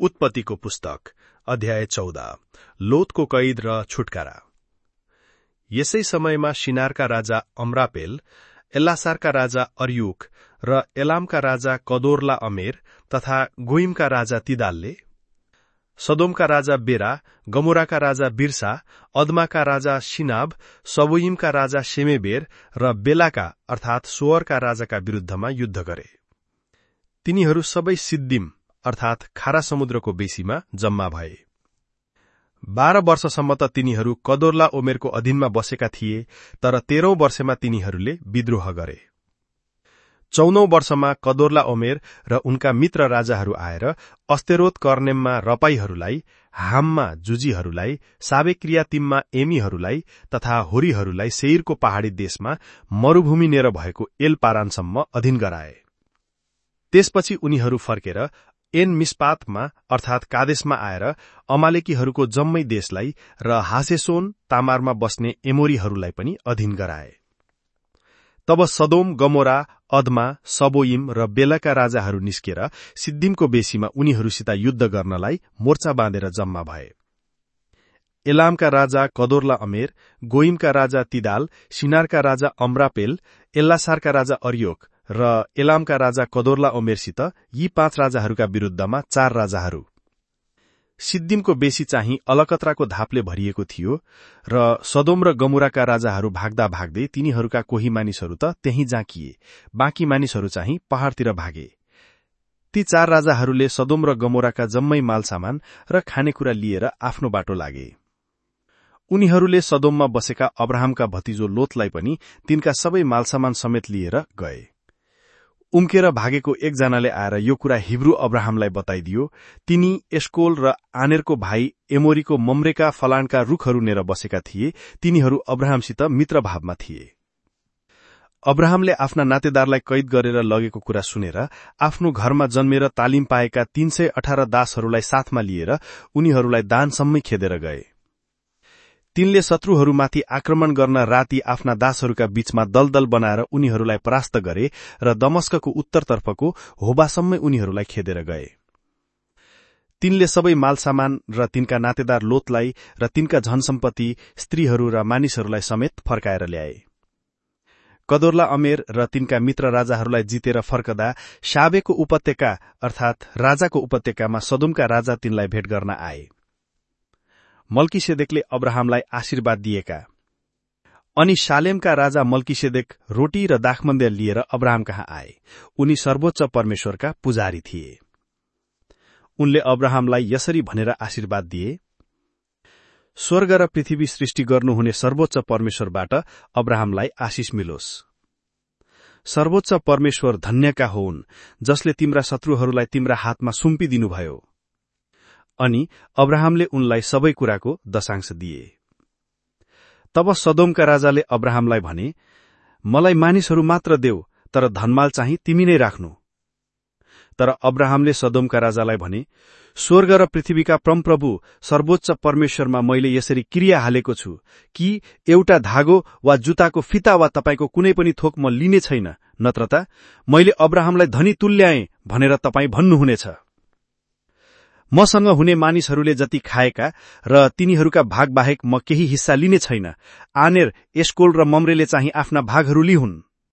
उत्पत्तिको पुस्तक अध्याय चौध लोतको कैद र छुटकारा। यसै समयमा शिनारका राजा अमरापेल एल्लासारका राजा अर्युक र एलामका राजा कदोरला अमेर तथा गोइमका राजा तिदालले सदोमका राजा बेरा गमोराका राजा बिर्सा अदमाका राजा शिनाब सबोइमका राजा शेमेबेर र बेलाका अर्थात सोअरका राजाका विरूद्धमा युद्ध गरे। तिनीहरू सबै सिद्धिम अर्थात खारा समुद्रको बेसीमा जम्मा भए। बाह्र वर्षसम्म त तिनीहरू कदोर्ला ओमेरको अधीनमा बसेका थिए तर तेह्रौं वर्षमा तिनीहरूले विद्रोह गरे। चौनौ वर्षमा कदोर्ला ओमेर र उनका मित्र राजाहरू आएर अस्तेरोत कर्नेममा रपाईहरूलाई हाममा जुजीहरूलाई साबेक्रियातिममा एमीहरूलाई तथा होरीहरूलाई सेयरको पहाड़ी देशमा मरूभूमि नेर भएको एल पारानसम्म अधीन गराए। त्यसपछि उनीहरू फर्केर एन मिसपातमा अर्थात कादेशमा आएर अमालेकीहरूको जम्मै देशलाई र हासेसोन तामारमा बस्ने एमोरीहरूलाई पनि अधीन गराए। तब सदोम गमोरा अदमा सबोइम र बेलाका राजाहरू निस्केर सिद्धिमको बेसीमा उनीहरूसित युद्ध गर्नलाई मोर्चा बाँधेर जम्मा भए। एलामका राजा कदोर्ला अमेर गोइमका राजा तिदाल सिनारका राजा अमरापेल एल्लासारका राजा अर्योक र एलामका राजा कदोर्ला ओमेरसित यी पाँच राजाहरूका विरूद्धमा चार राजाहरू। सिद्धिमको बेसी चाहिँ अलकत्राको धापले भरिएको थियो र सदोम र गमुराका राजाहरू भाग्दा भाग्दै तिनीहरूका कोही मानिसहरू त त्यही जाँकिए बाँकी मानिसहरू चाहिँ पहाड़तिर भागे। ती चार राजाहरूले सदोम र गमोराका जम्मै मालसामान र खानेकुरा लिएर आफ्नो बाटो लागे। उनीहरूले सदोममा बसेका अब्राहमका भतिजो लोतलाई पनि तिनका सबै मालसामान समेत लिएर गए। उम्केर भागेको एकजनाले आएर यो कुरा हिब्रू अब्राहमलाई बताइदियो तिनी एस्कोल र आनेरको भाइ एमोरीको मम्रेका फलानका रूखहरू नेर बसेका थिए तिनीहरू अब्राहमसित मित्रभावमा थिए। अब्राहमले आफ्ना नातेदारलाई कैद गरेर लगेको कुरा सुनेर आफ्नो घरमा जन्मेर तालिम पाएका तीन सय अठार दासहरूलाई साथमा लिएर उनीहरूलाई दानसम्मै खेदेर गए। तिनले शत्रुहरूमाथि आक्रमण गर्न राति आफ्ना दासहरूका बीचमा दलदल बनाएर उनीहरूलाई परास्त गरे र दमस्कको उत्तरतर्फको होबासम्मै उनीहरूलाई खेदेर गए। तिनले सबै मालसामान र तिनका नातेदार लोतलाई र तिनका धनसम्पत्ति स्त्रीहरू र मानिसहरूलाई समेत फर्काएर ल्याए। कदोर्ला अमेर र तिनका मित्र राजाहरूलाई जितेर फर्कदा साबेको उपत्यका अर्थात राजाको उपत्यकामा सदुमका राजा तिनलाई भेट गर्न आए। मल्कीसेदेकले अब्राहमलाई आशीर्वाद दिएका। अनि सालेमका राजा मल्कीसेदेक रोटी र दाखमन्द लिएर अब्राहम कहाँ आए? उनी सर्वोच्च परमेश्वरका पुजारी थिए। उनले अब्राहमलाई यसरी भनेर आशीर्वाद दिए स्वर्ग र पृथ्वी सृष्टि गर्नुहुने सर्वोच्च परमेश्वरबाट अब्राहमलाई आशिष मिलोस्। सर्वोच्च परमेश्वर धन्यका होउन् जसले तिम्रा शत्रुहरूलाई तिम्रा हातमा सुम्पिदिनुभयो। अनि अब्राहमले उनलाई सबै कुराको दशांश दिए। तब सदोमका राजाले अब्राहमलाई भने मलाई मानिसहरू मात्र देऊ तर धनमाल चाहिँ तिमी नै राख्नु। तर अब्राहमले सदोमका राजालाई भने स्वर्ग र पृथ्वीका परमप्रभु सर्वोच्च परमेश्वरमा मैले यसरी क्रिया हालेको छु कि एउटा धागो वा जुताको फिता वा तपाईँको कुनै पनि थोक म लिने छैन नत्र मैले अब्राहमलाई धनी तुल्याएँ भनेर तपाईँ भन्नुहुनेछ। मसँग हुने मानिसहरूले जति खाएका र तिनीहरूका भाग बाहेक म केही हिस्सा लिने छैन। आनेर एस्कोल र मम्रेले चाहिँ आफ्ना भागहरू लिहुन्।